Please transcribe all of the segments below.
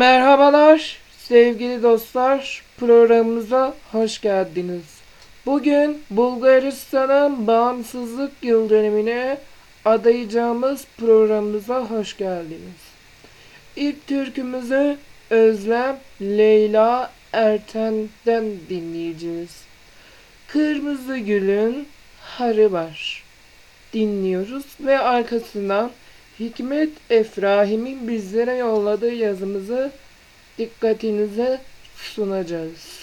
Merhabalar sevgili dostlar programımıza hoş geldiniz. Bugün Bulgaristan'ın bağımsızlık yıl dönümüne adayacağımız programımıza hoş geldiniz. İlk türkümüzü Özlem Leyla Erten'den dinleyeceğiz. Kırmızı Gül'ün Harı var dinliyoruz ve arkasından Hikmet Efrahim'in bizlere yolladığı yazımızı dikkatinize sunacağız.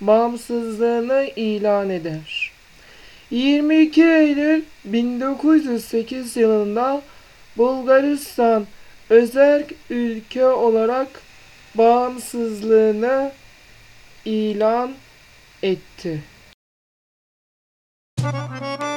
Bağımsızlığını ilan eder. 22 Eylül 1908 yılında Bulgaristan özel ülke olarak bağımsızlığını ilan etti. Aman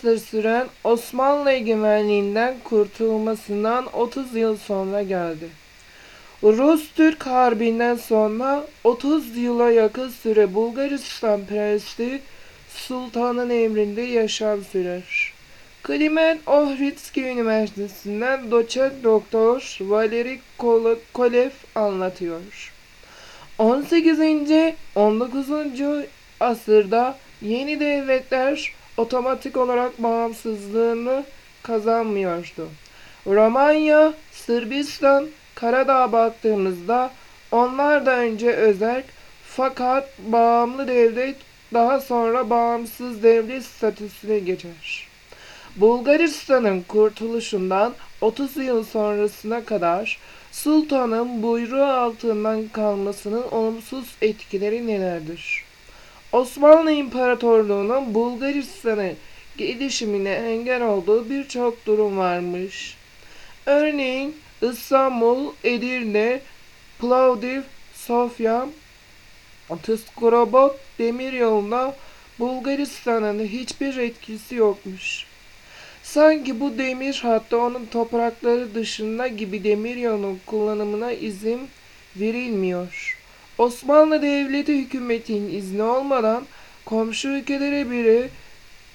asır süren Osmanlı egemenliğinden kurtulmasından 30 yıl sonra geldi. Rus-Türk Harbi'nden sonra 30 yıla yakın süre Bulgaristan Prensliği Sultan'ın emrinde yaşam sürer. Klimen Ohridski Üniversitesi'nden doçent doktor Valeri Kol- Kolev anlatıyor. 18. 19. asırda yeni devletler otomatik olarak bağımsızlığını kazanmıyordu. Romanya, Sırbistan, Karadağ'a baktığımızda onlar da önce özerk fakat bağımlı devlet daha sonra bağımsız devlet statüsüne geçer. Bulgaristan'ın kurtuluşundan 30 yıl sonrasına kadar sultanın buyruğu altından kalmasının olumsuz etkileri nelerdir? Osmanlı İmparatorluğu'nun Bulgaristan'ın gelişimine engel olduğu birçok durum varmış. Örneğin İstanbul, Edirne, Plovdiv, Sofya, Tıskurobot demiryoluna Bulgaristan'ın hiçbir etkisi yokmuş. Sanki bu demir hattı onun toprakları dışında gibi demiryolunun kullanımına izin verilmiyor. Osmanlı Devleti hükümetinin izni olmadan komşu ülkelere biri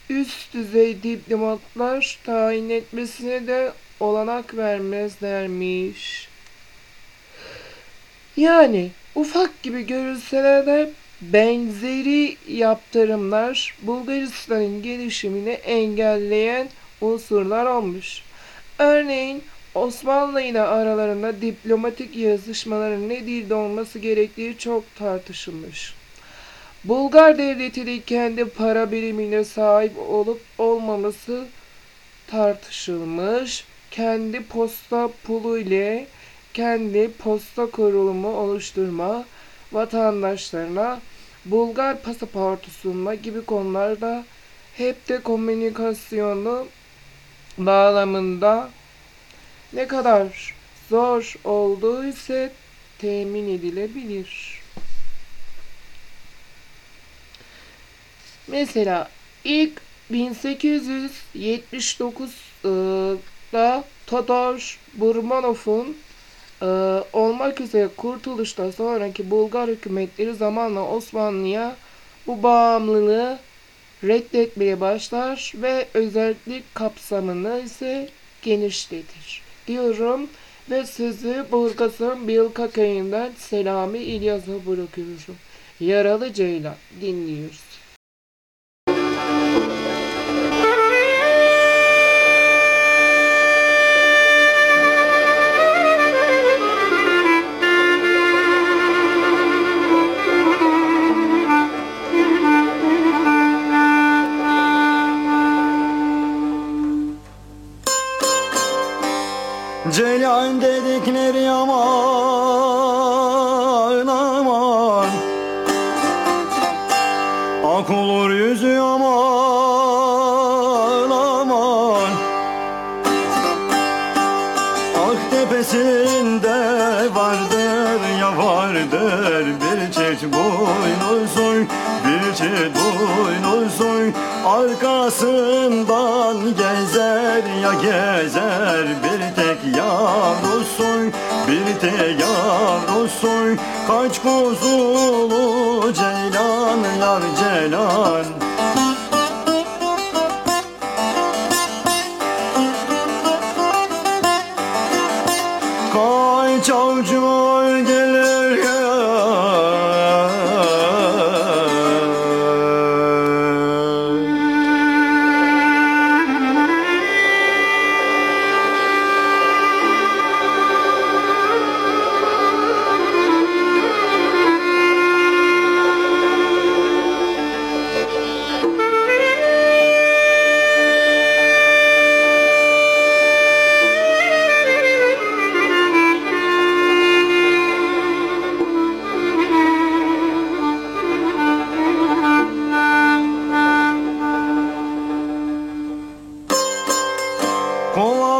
üst düzey diplomatlar tayin etmesine de olanak vermezlermiş. Yani ufak gibi görülseler de benzeri yaptırımlar Bulgaristan'ın gelişimini engelleyen unsurlar olmuş. Örneğin Osmanlı ile aralarında diplomatik yazışmaların ne dilde olması gerektiği çok tartışılmış. Bulgar devleti de kendi para birimine sahip olup olmaması tartışılmış. Kendi posta pulu ile kendi posta kurulumu oluşturma, vatandaşlarına Bulgar pasaportu sunma gibi konularda hep de komünikasyonu bağlamında ne kadar zor olduğu ise temin edilebilir. Mesela ilk 1879'da Todor Burmanov'un e, olmak üzere kurtuluştan sonraki Bulgar hükümetleri zamanla Osmanlı'ya bu bağımlılığı reddetmeye başlar ve özellik kapsamını ise genişletir. Diyorum ve sözü Burgaz'ın Bilka köyünden Selami İlyas'a bırakıyorum. Yaralı Ceylan dinliyoruz.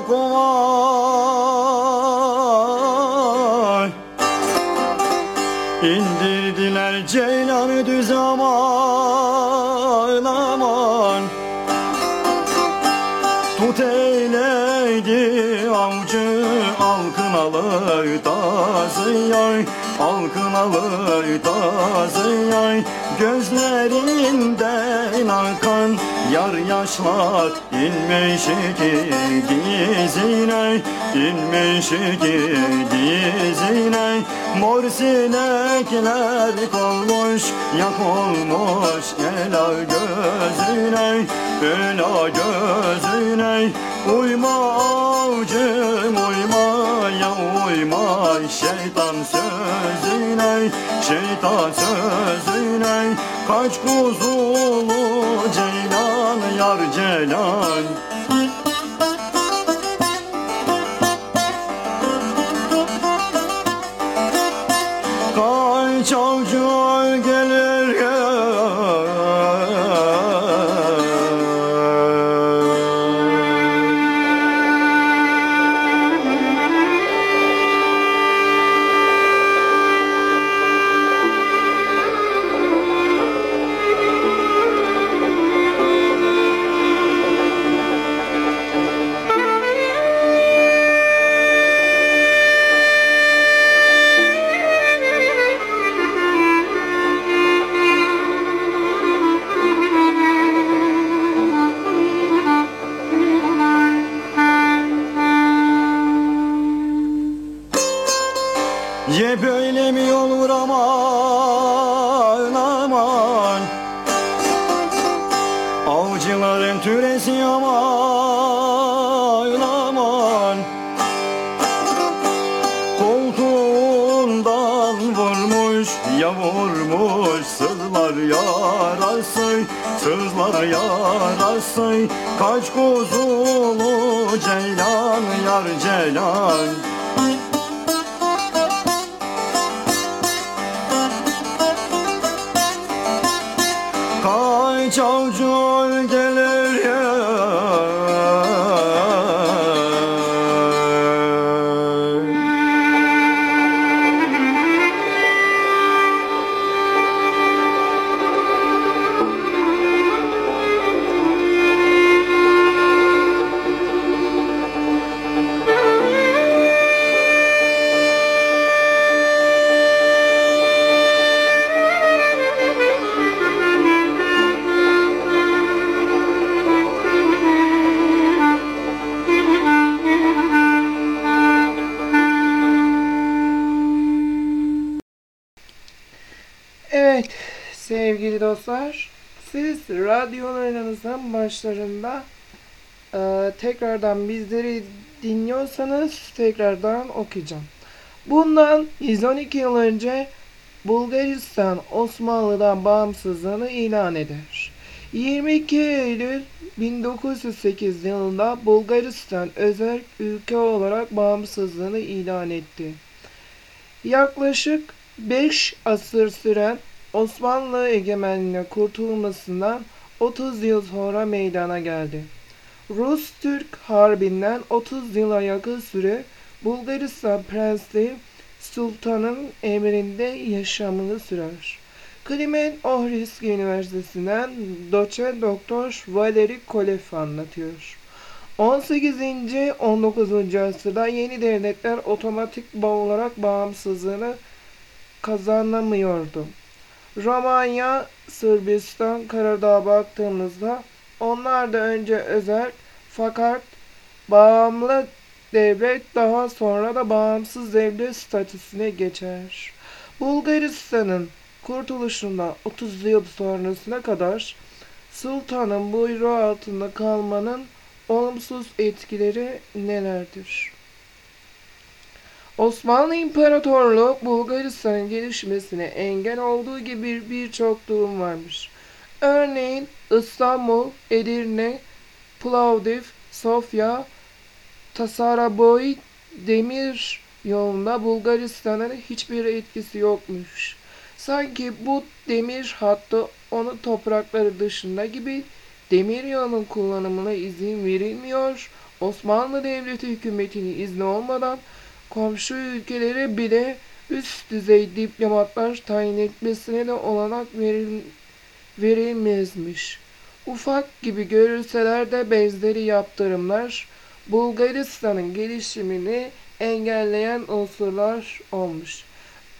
Kova İndirdiler ceylanı düz aman aman. Tut eyleydi avcı alkınalı tazı yay Alkınalı tazı yay Gözlerinden akan yar yaşlar inmiş ki dizine inmiş ki dizine Mor sinekler kolmuş yak olmuş ela gözüne Ela gözüne. Uyma avcım uyma ya uyma Şeytan sözüne Şeytan sözüne. Kaç kuzulu ceylan yar ceylan yarası Kaç kuzulu ceylan yar ceylan. Kaç avcı gelir radyolarınızın başlarında e, tekrardan bizleri dinliyorsanız tekrardan okuyacağım. Bundan 112 yıl önce Bulgaristan Osmanlı'dan bağımsızlığını ilan eder. 22 Eylül 1908 yılında Bulgaristan özel ülke olarak bağımsızlığını ilan etti. Yaklaşık 5 asır süren Osmanlı egemenliğine kurtulmasından 30 yıl sonra meydana geldi. Rus-Türk Harbi'nden 30 yıla yakın süre Bulgaristan Prensliği Sultan'ın emrinde yaşamını sürer. Klimen Ohrisk Üniversitesi'nden doçent doktor Valeri Kolev anlatıyor. 18. 19. asırda yeni devletler otomatik olarak bağımsızlığını kazanamıyordu. Romanya, Sırbistan, Karadağ'a baktığımızda onlar da önce özel fakat bağımlı devlet daha sonra da bağımsız devlet statüsüne geçer. Bulgaristan'ın kurtuluşundan 30 yıl sonrasına kadar sultanın buyruğu altında kalmanın olumsuz etkileri nelerdir? Osmanlı İmparatorluğu Bulgaristan'ın gelişmesine engel olduğu gibi birçok durum varmış. Örneğin İstanbul, Edirne, Plovdiv, Sofya, Tasaraboy demir yolunda Bulgaristan'ın hiçbir etkisi yokmuş. Sanki bu demir hattı onun toprakları dışında gibi demir yolunun kullanımına izin verilmiyor. Osmanlı Devleti hükümetinin izni olmadan komşu ülkelere bile üst düzey diplomatlar tayin etmesine de olanak veril verilmezmiş. Ufak gibi görülseler de benzeri yaptırımlar Bulgaristan'ın gelişimini engelleyen unsurlar olmuş.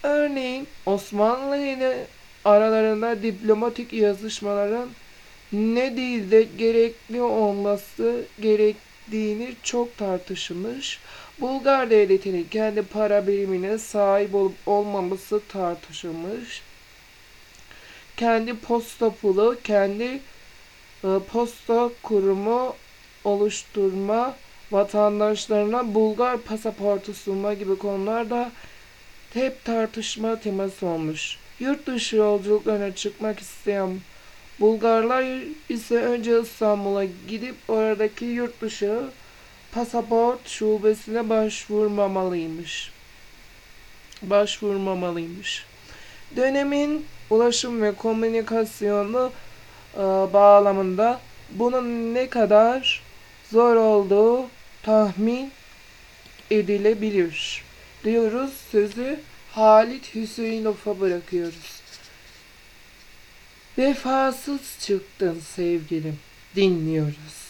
Örneğin Osmanlı ile aralarında diplomatik yazışmaların ne değil de gerekli olması gerektiğini çok tartışılmış. Bulgar devletinin kendi para birimine sahip olup olmaması tartışılmış. Kendi posta pulu, kendi e, posta kurumu oluşturma, vatandaşlarına Bulgar pasaportu sunma gibi konularda hep tartışma teması olmuş. Yurt dışı yolculuklarına çıkmak isteyen Bulgarlar ise önce İstanbul'a gidip oradaki yurt dışı pasaport şubesine başvurmamalıymış. Başvurmamalıymış. Dönemin ulaşım ve komünikasyonu e, bağlamında bunun ne kadar zor olduğu tahmin edilebilir. Diyoruz sözü Halit Hüseyinof'a bırakıyoruz. Vefasız çıktın sevgilim. Dinliyoruz.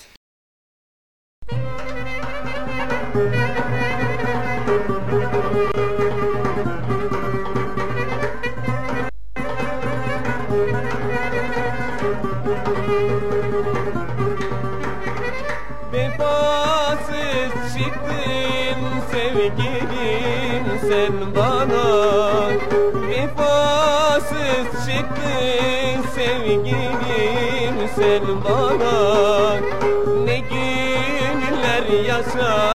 Vefasız çıktın sevgilim sen bana. Vefasız çıktın sevgilim sen bana. Ne günler yaşa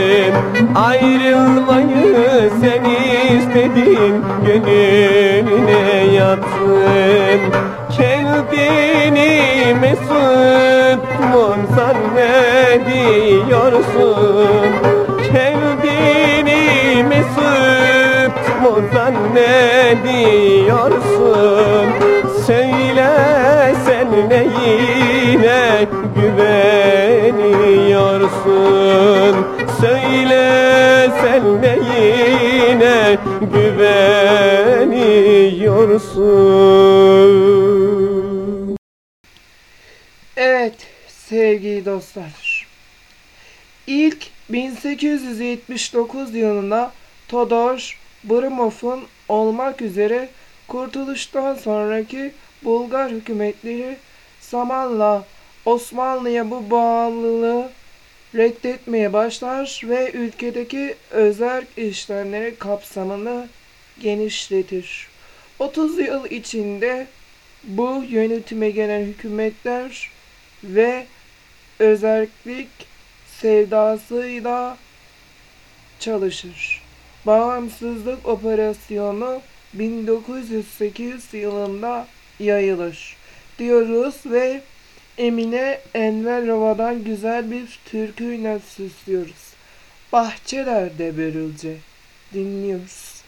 yapsın Ayrılmayı sen istedin. Gönlüne yapsın Kendini mesut mu zannediyorsun Kendini mesut mu zannediyorsun Söyle sen neyine güveniyorsun Evet sevgili dostlar. İlk 1879 yılında Todor Brumov'un olmak üzere kurtuluştan sonraki Bulgar hükümetleri zamanla Osmanlı'ya bu bağlılığı reddetmeye başlar ve ülkedeki özel işlemleri kapsamını genişletir. 30 yıl içinde bu yönetime gelen hükümetler ve özellik sevdasıyla çalışır. Bağımsızlık operasyonu 1908 yılında yayılır diyoruz ve Emine Enverova'dan güzel bir türküyle süslüyoruz. Bahçelerde börülce dinliyoruz.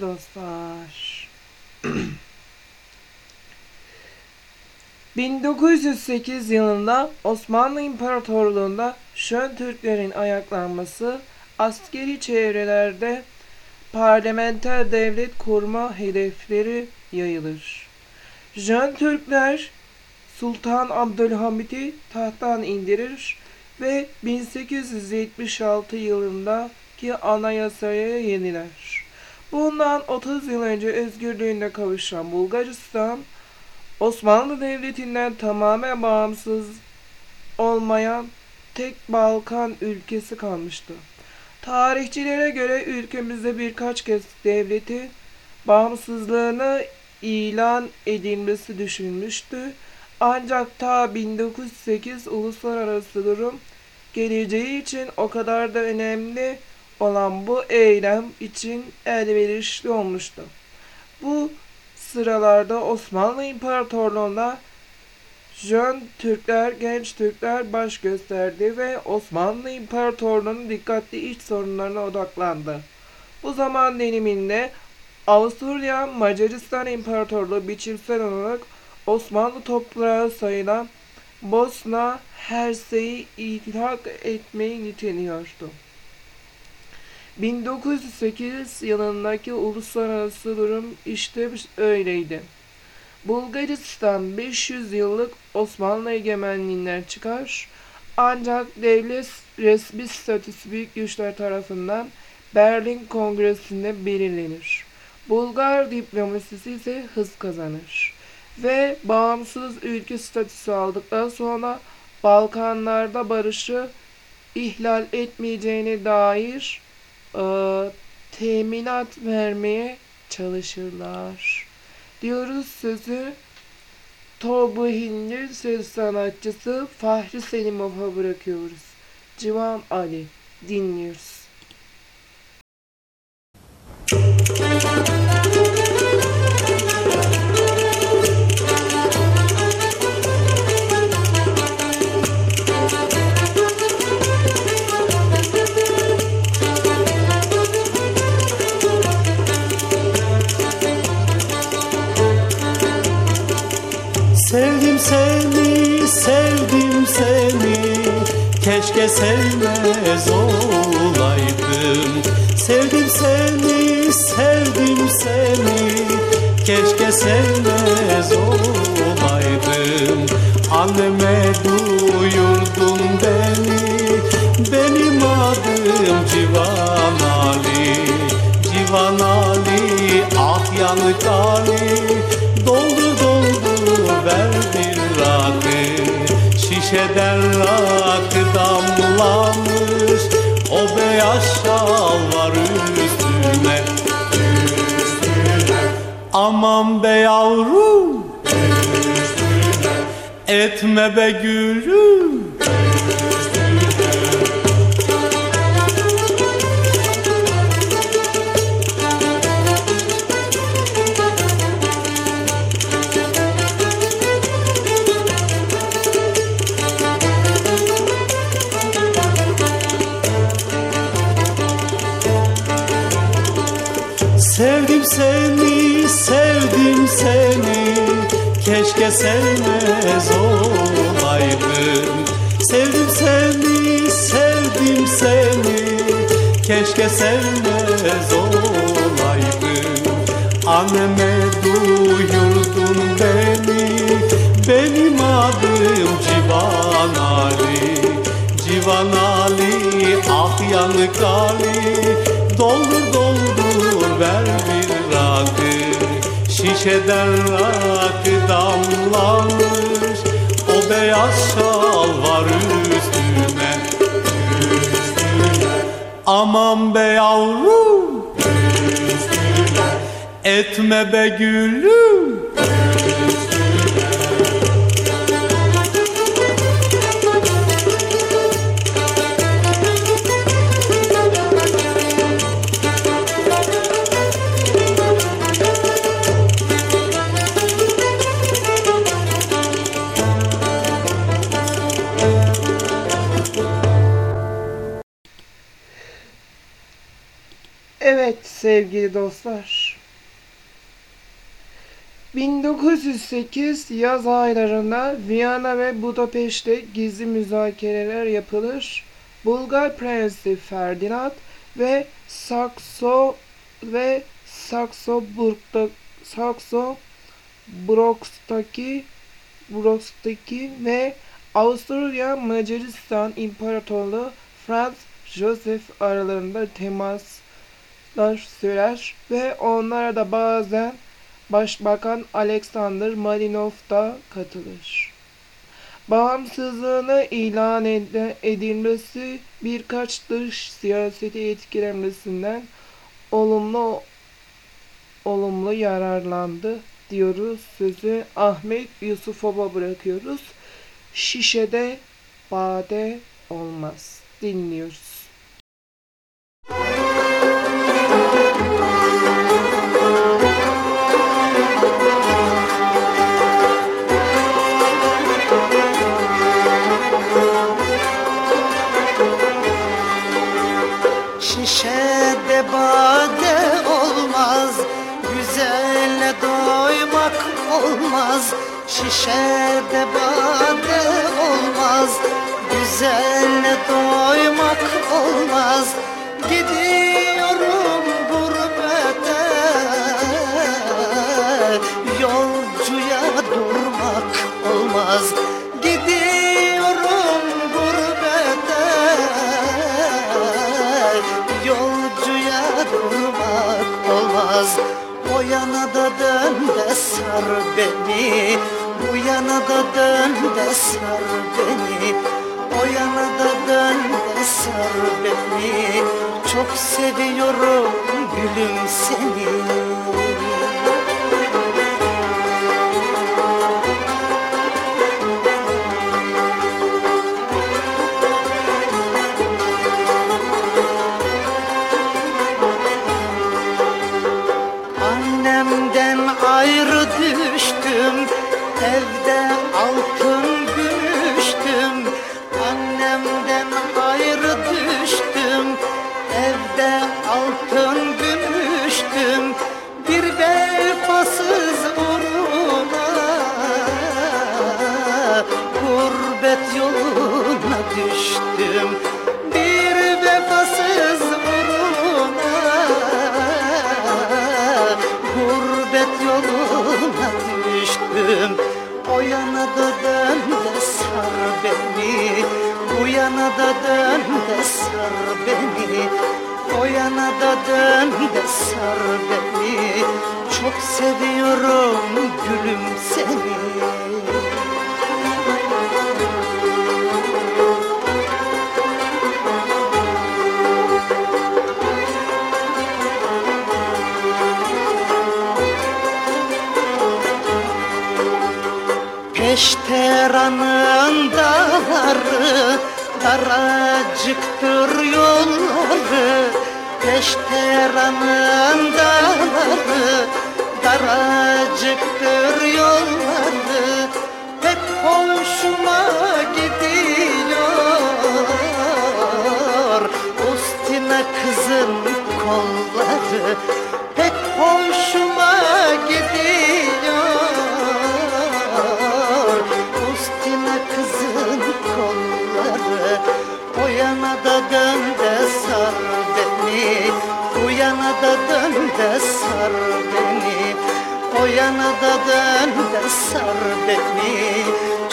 Dostlar. 1908 yılında Osmanlı İmparatorluğu'nda Şön Türklerin ayaklanması askeri çevrelerde parlamenter devlet kurma hedefleri yayılır. Jön Türkler Sultan Abdülhamit'i tahttan indirir ve 1876 yılındaki anayasaya yeniler. Bundan 30 yıl önce özgürlüğüne kavuşan Bulgaristan, Osmanlı Devleti'nden tamamen bağımsız olmayan tek Balkan ülkesi kalmıştı. Tarihçilere göre ülkemizde birkaç kez devleti bağımsızlığını ilan edilmesi düşünmüştü. Ancak ta 1908 uluslararası durum geleceği için o kadar da önemli olan bu eylem için elverişli olmuştu. Bu sıralarda Osmanlı İmparatorluğu'nda Jön Türkler, genç Türkler baş gösterdi ve Osmanlı İmparatorluğu'nun dikkatli iç sorunlarına odaklandı. Bu zaman diliminde Avusturya Macaristan İmparatorluğu biçimsel olarak Osmanlı toprağı sayılan Bosna Hersey'i ilhak etmeyi niteliyordu. 1908 yılındaki uluslararası durum işte öyleydi. Bulgaristan 500 yıllık Osmanlı egemenliğinden çıkar ancak devlet resmi statüsü büyük güçler tarafından Berlin Kongresi'nde belirlenir. Bulgar diplomasisi ise hız kazanır ve bağımsız ülke statüsü aldıktan sonra Balkanlarda barışı ihlal etmeyeceğine dair e, teminat vermeye çalışırlar. Diyoruz sözü Torbu Hindi söz sanatçısı Fahri Selimov'a bırakıyoruz. Civan Ali dinliyoruz. Sevdim Keşke sevmez olaydım. Sevdim seni, sevdim seni Keşke sevmez olaydım. Anneme duyurdun beni Benim adım Civan Ali. Civan Ali, ah yanık Ali Doldu doldu ver bir rakı Şişeden rakı damlamış O beyaz şal var üstüne. Aman be yavrum Etme be gülüm Sevmez olaydım. Sevdim seni, sevdim seni Keşke sevmez olaydım. Anneme duyurdun beni Benim adım Civan Ali. Civan Ali, ah yanık Ali Doldur doldur ver Şişeden rakı damlamış. O beyaz şal var üstüne Aman be yavrum Etme be gülüm sevgili dostlar. 1908 yaz aylarında Viyana ve Budapeşte gizli müzakereler yapılır. Bulgar Prensi Ferdinand ve Sakso ve Saksoburg'da Sakso Broks'taki Broks'taki ve Avusturya Macaristan İmparatorluğu Franz Joseph aralarında temaslar sürer ve onlara da bazen Başbakan Alexander Malinov da katılır. Bağımsızlığını ilan ed- edilmesi birkaç dış siyaseti etkilemesinden olumlu olumlu yararlandı diyoruz. Sözü Ahmet Yusufova bırakıyoruz. Şişede bade olmaz. Dinliyoruz. Şişede bade olmaz. Güzelle doymak olmaz. Gidiyorum gurbete. Yolcuya durmak olmaz. Gidiyorum gurbete. Yolcuya durmak olmaz. O yana da dön de sar beni Bu yana da dön de sar beni. O yana da dön de sar beni. Çok seviyorum gülüm seni da de sar beni. O yana da de sar beni. Çok seviyorum gülüm seni Peşteranın dağları Daracıktır yana da dön de sar beni. O yana da dön de sar beni.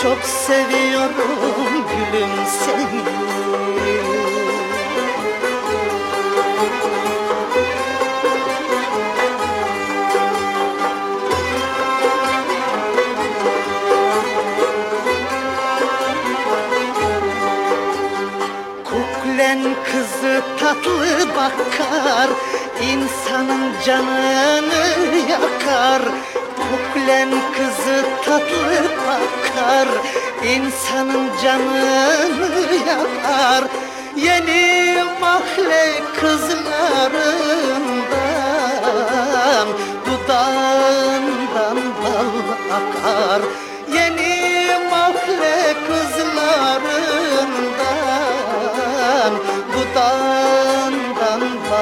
Çok seviyorum gülüm seni. Kuklen kızı tatlı bakar insanın canını yakar Kuklen kızı tatlı bakar. İnsanın canını yakar Yeni mahalle kızlarından Dudağından bal akar. Yeni mahalle kızlarından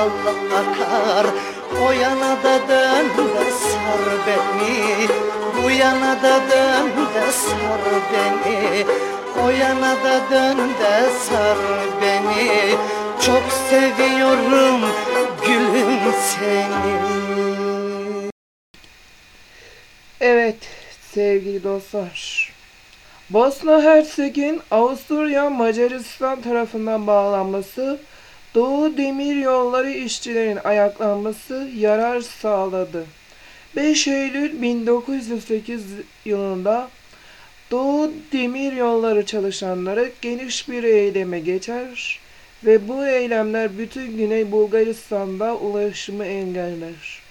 Allah akar O yana da dön de sar beni. Bu yana da dön de sar beni. O yana da dön de sar beni. Çok seviyorum gülüm seni. Evet sevgili dostlar. Bosna Hersek'in Avusturya Macaristan tarafından bağlanması Doğu Demir Yolları işçilerin ayaklanması yarar sağladı. 5 Eylül 1908 yılında Doğu Demir Yolları çalışanları geniş bir eyleme geçer ve bu eylemler bütün Güney Bulgaristan'da ulaşımı engeller.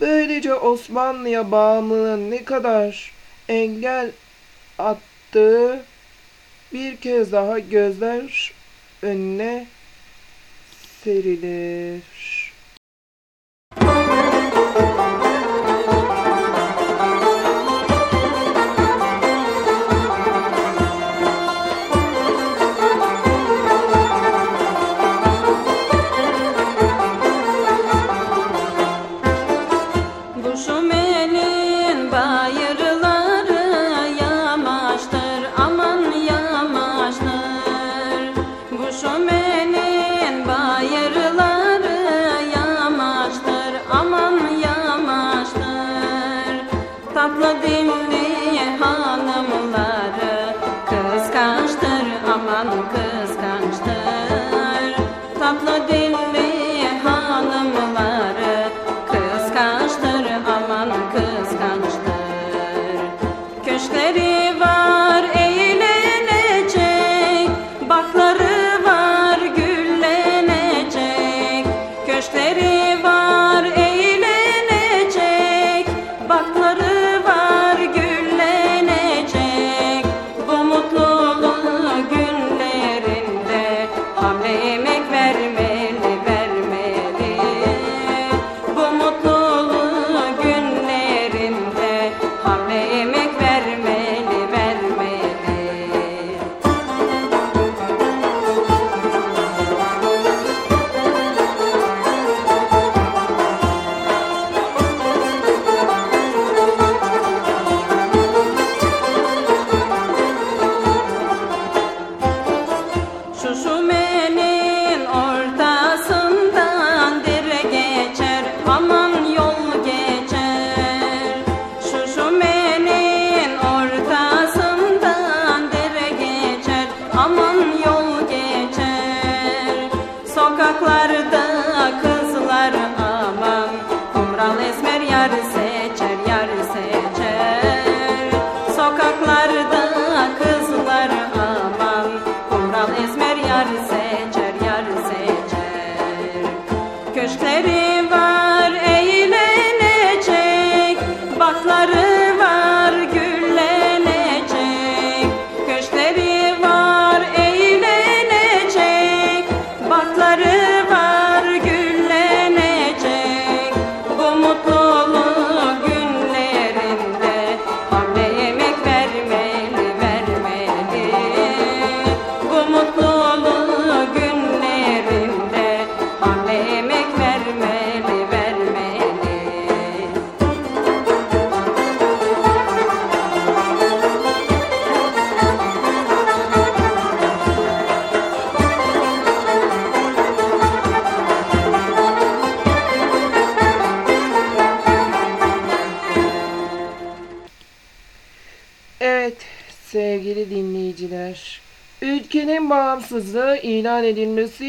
Böylece Osmanlı'ya bağımlılığın ne kadar engel attığı bir kez daha gözler önüne serilir. Köşkleri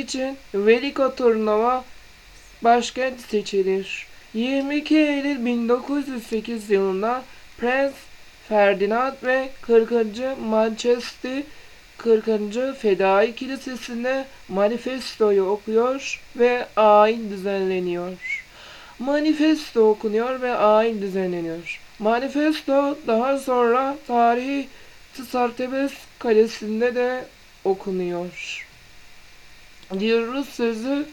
için Veliko Turnuva başkent seçilir. 22 Eylül 1908 yılında Prens Ferdinand ve 40. Manchester 40. Fedai Kilisesi'nde manifestoyu okuyor ve ayin düzenleniyor. Manifesto okunuyor ve ayin düzenleniyor. Manifesto daha sonra tarihi Tsartebes Kalesi'nde de okunuyor. Diyoruz sözü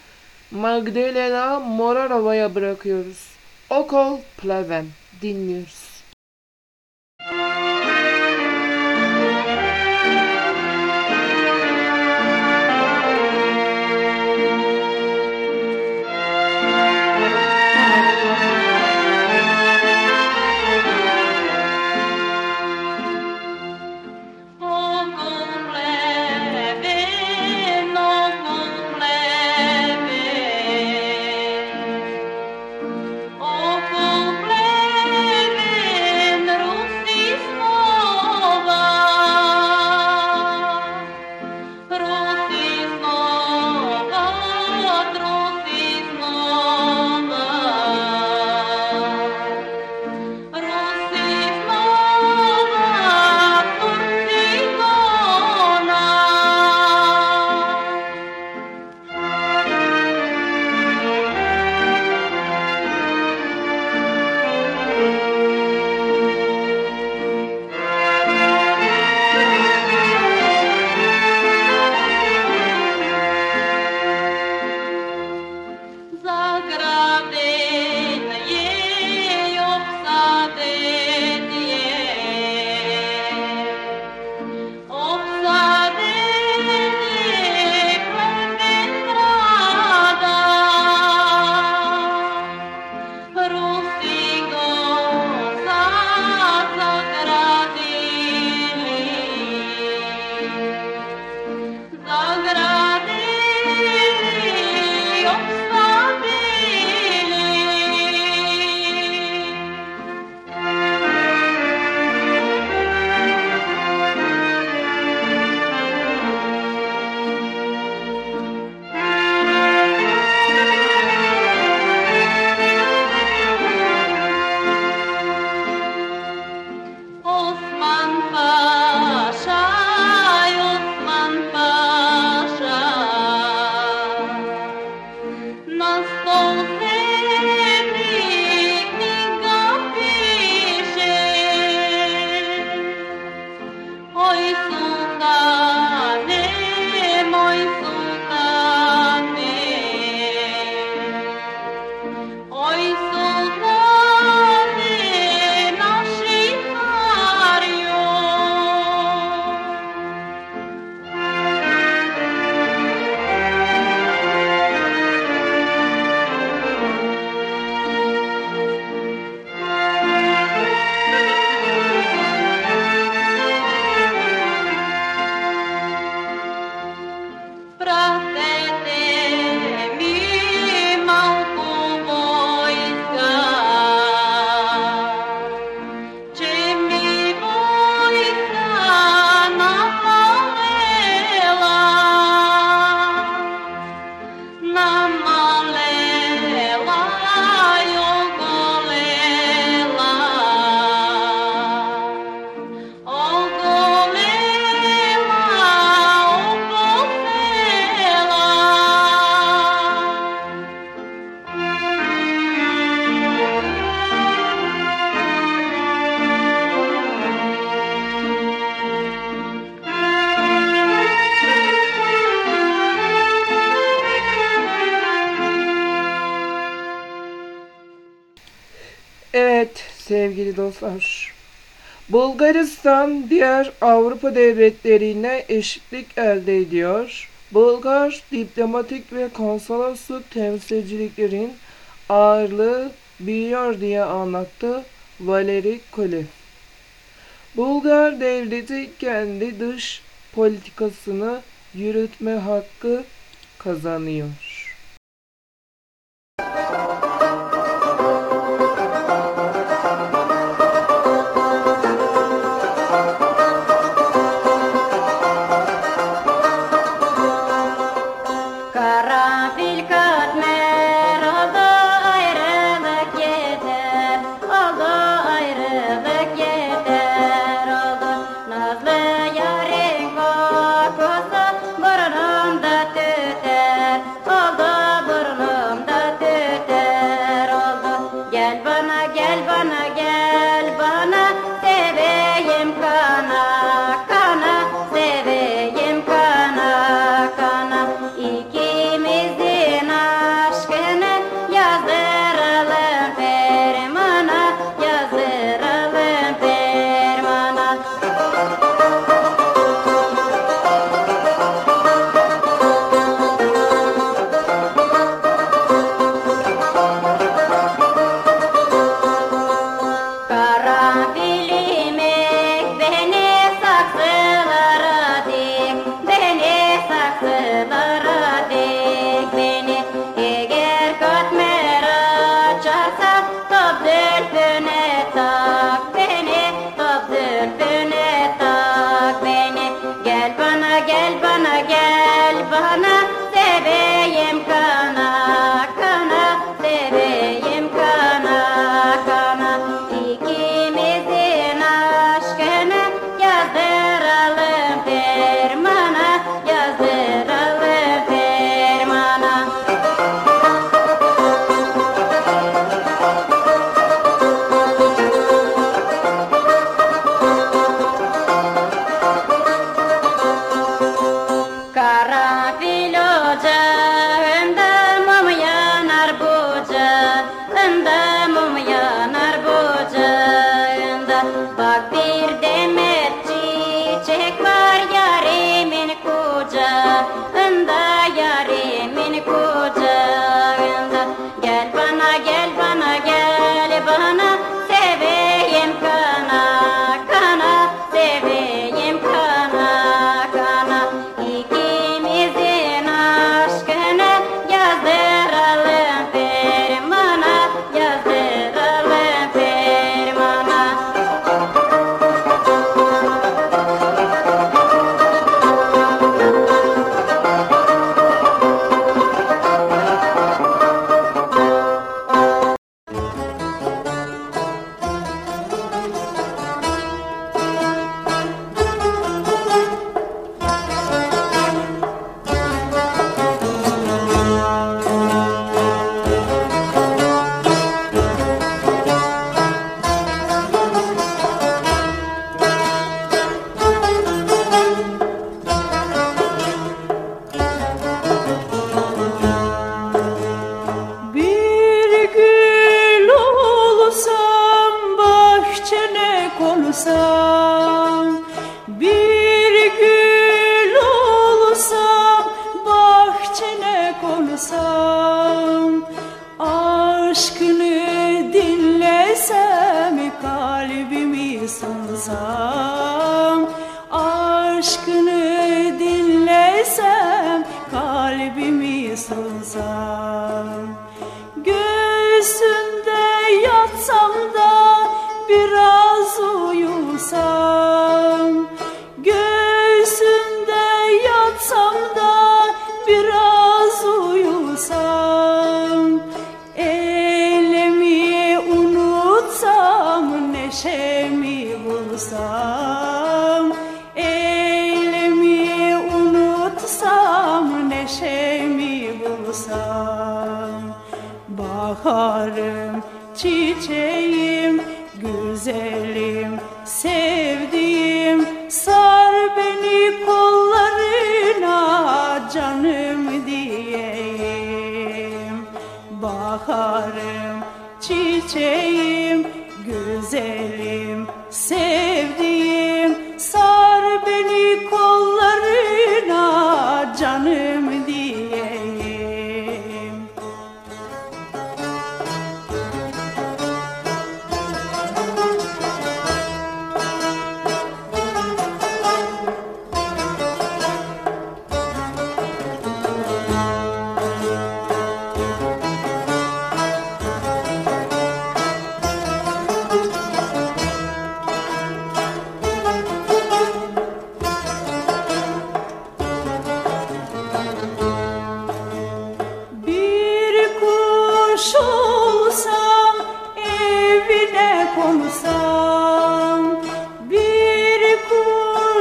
Magdalena Morarova'ya bırakıyoruz. Okol Plaven dinliyoruz. Bulgaristan diğer Avrupa devletleriyle eşitlik elde ediyor. Bulgar diplomatik ve konsolosluk temsilciliklerin ağırlığı büyüyor diye anlattı Valeri Kolev. Bulgar devleti kendi dış politikasını yürütme hakkı kazanıyor.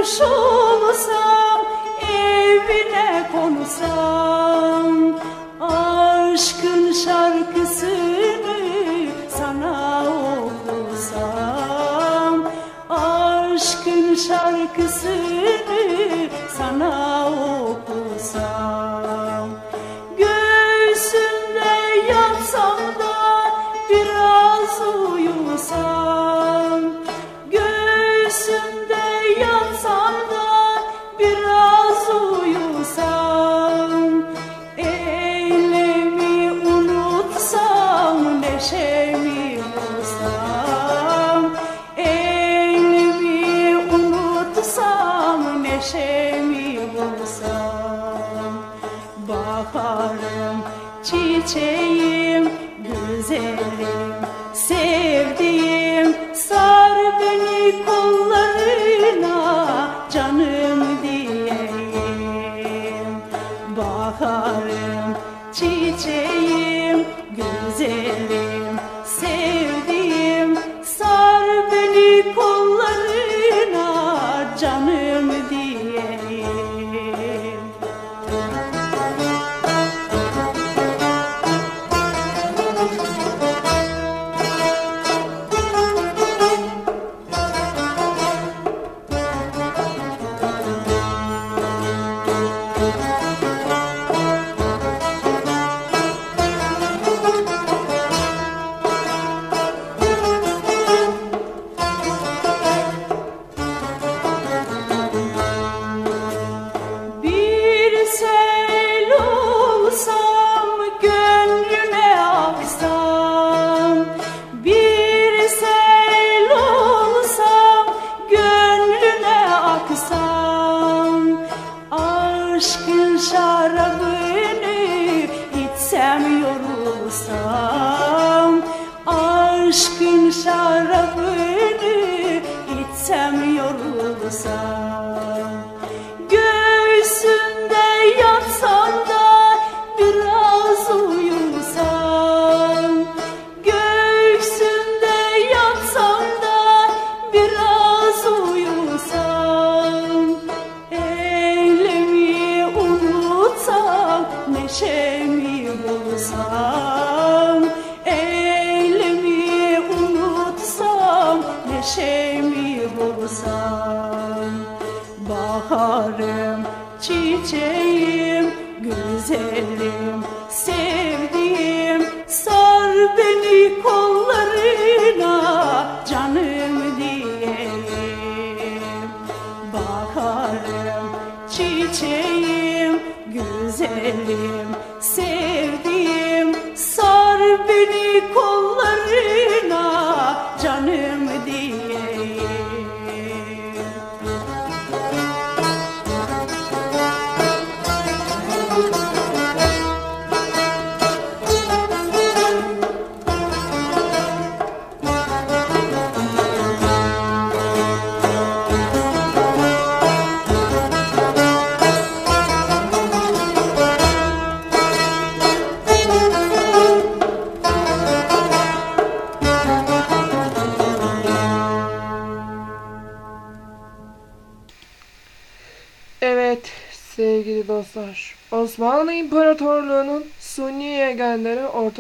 Kuş olsam evine konsam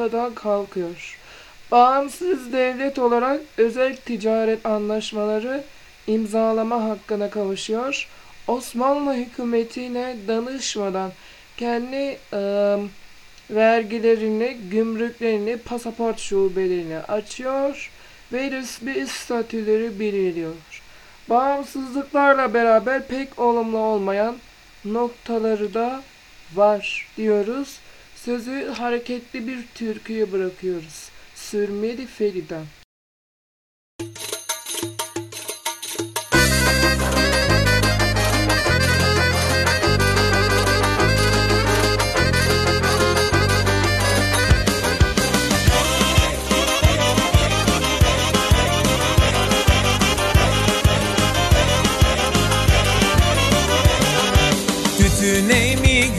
ortadan kalkıyor. Bağımsız devlet olarak özel ticaret anlaşmaları imzalama hakkına kavuşuyor. Osmanlı hükümetine danışmadan kendi ıı, vergilerini, gümrüklerini, pasaport şubelerini açıyor ve resmi statüleri belirliyor. Bağımsızlıklarla beraber pek olumlu olmayan noktaları da var diyoruz. Sözü hareketli bir türküye bırakıyoruz. Sürmeli Ferida. Tütüne mi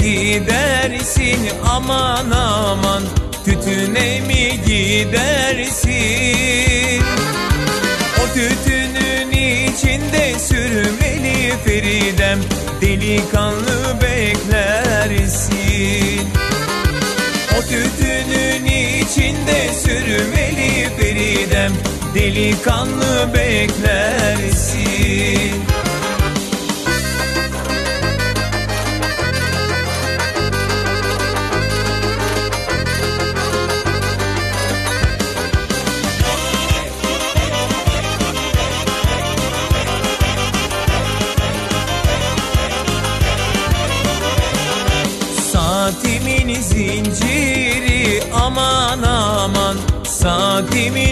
gidersin aman aman Tütüne mi gidersin? O tütünün içinde sürmeli Feridem Delikanlı beklersin. O tütünün içinde sürmeli Feridem Delikanlı beklersin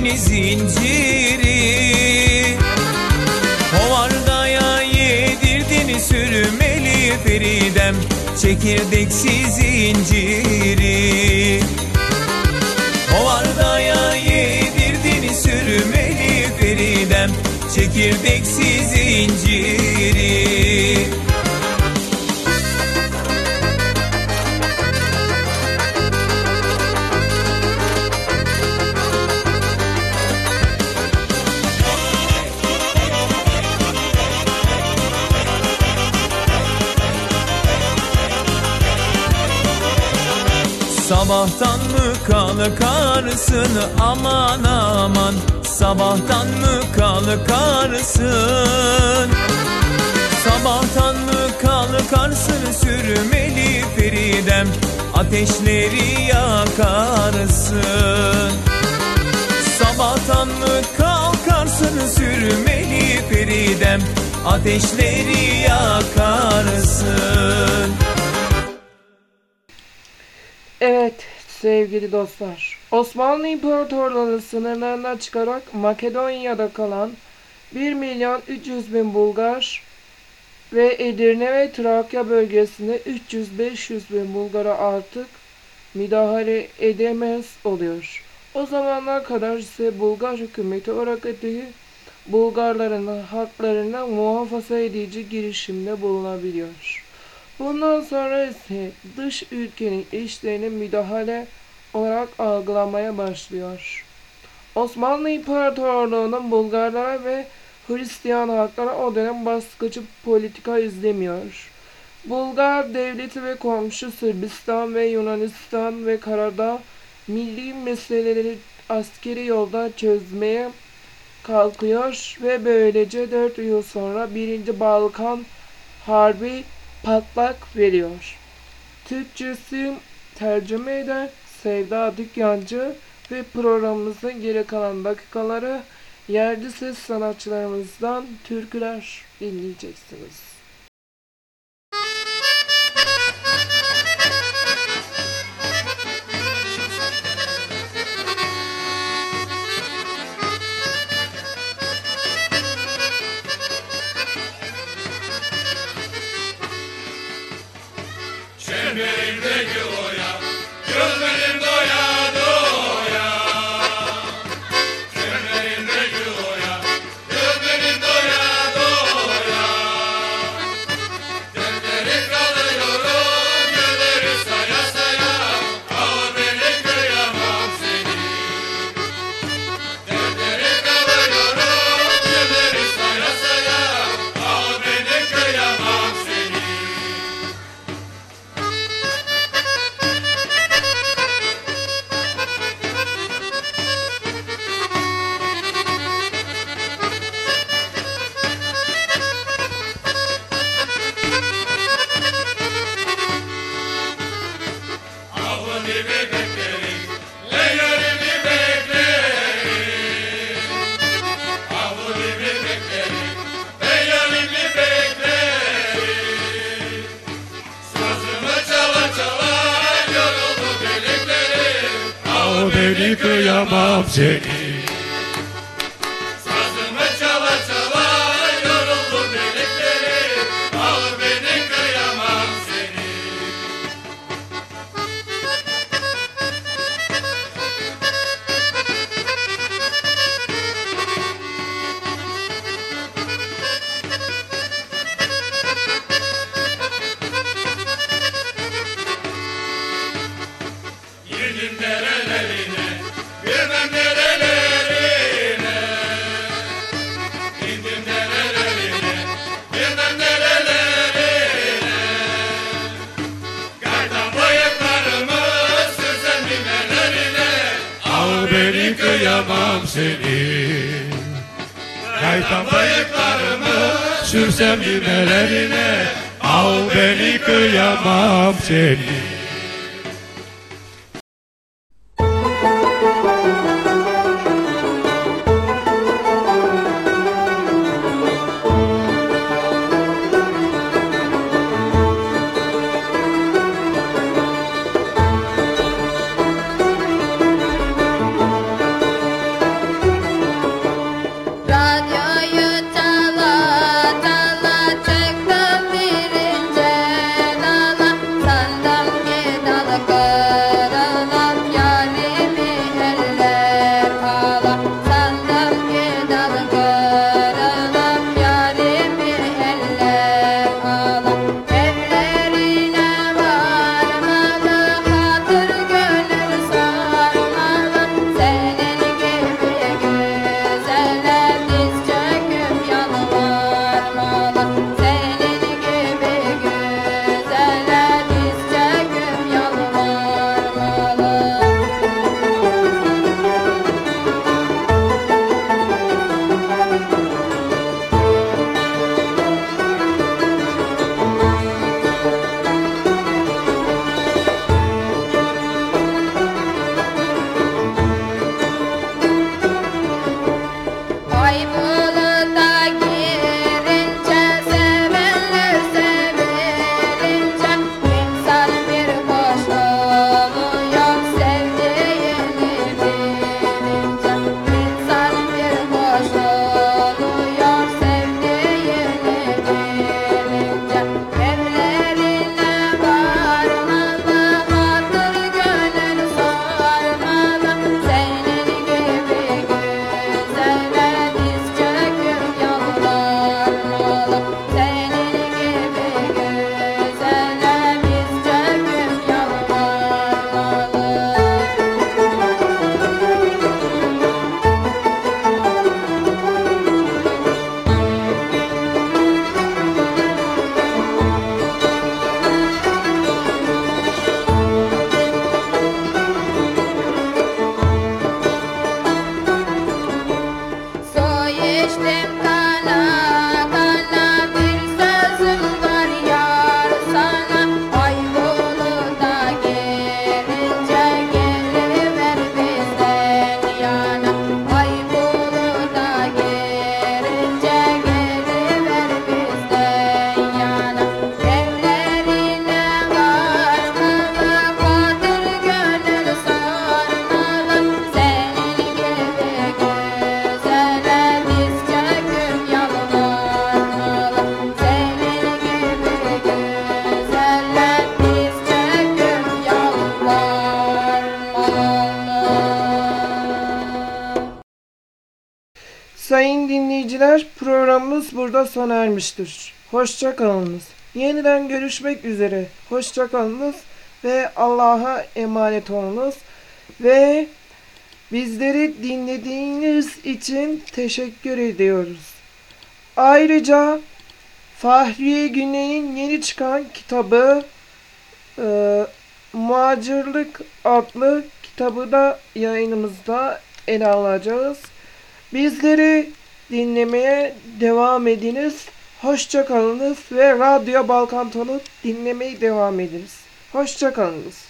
Saatimin zinciri? Hovardaya yedirdin sürmeli Feridem Çekirdeksiz zinciri. Hovardaya yedirdin sürmeli Feridem Çekirdeksiz zinciri Sabahtan mı kalkarsın? Aman aman. Sabahtan mı kalkarsın? Sabahtan mı kalkarsın? Sürmeli Feridem Ateşleri yakarsın. Sabahtan mı kalkarsın? Sürmeli Feridem Ateşleri yakarsın. Evet sevgili dostlar. Osmanlı İmparatorluğu sınırlarından çıkarak Makedonya'da kalan 1 milyon 300 bin Bulgar ve Edirne ve Trakya bölgesinde 300-500 bin Bulgar'a artık müdahale edemez oluyor. O zamanlar kadar ise Bulgar hükümeti Orakati'yi Bulgarların haklarına muhafaza edici girişimde bulunabiliyor. Bundan sonra ise dış ülkenin işlerine müdahale olarak algılamaya başlıyor. Osmanlı İmparatorluğu'nun Bulgarlara ve Hristiyan halklara o dönem baskıcı politika izlemiyor. Bulgar devleti ve komşu Sırbistan ve Yunanistan ve Karadağ milli meseleleri askeri yolda çözmeye kalkıyor ve böylece 4 yıl sonra 1. Balkan Harbi patlak veriyor. Türkçesi tercüme eden Sevda Dükkancı ve programımızın geri kalan dakikaları yerli ses sanatçılarımızdan türküler dinleyeceksiniz. dinleyiciler programımız burada sona ermiştir. Hoşçakalınız. Yeniden görüşmek üzere. Hoşçakalınız ve Allah'a emanet olunuz. Ve bizleri dinlediğiniz için teşekkür ediyoruz. Ayrıca Fahriye Güney'in yeni çıkan kitabı e, Muacirlik adlı kitabı da yayınımızda ele alacağız. Bizleri dinlemeye devam ediniz. Hoşçakalınız ve Radyo Balkanton'u dinlemeyi devam ediniz. Hoşçakalınız.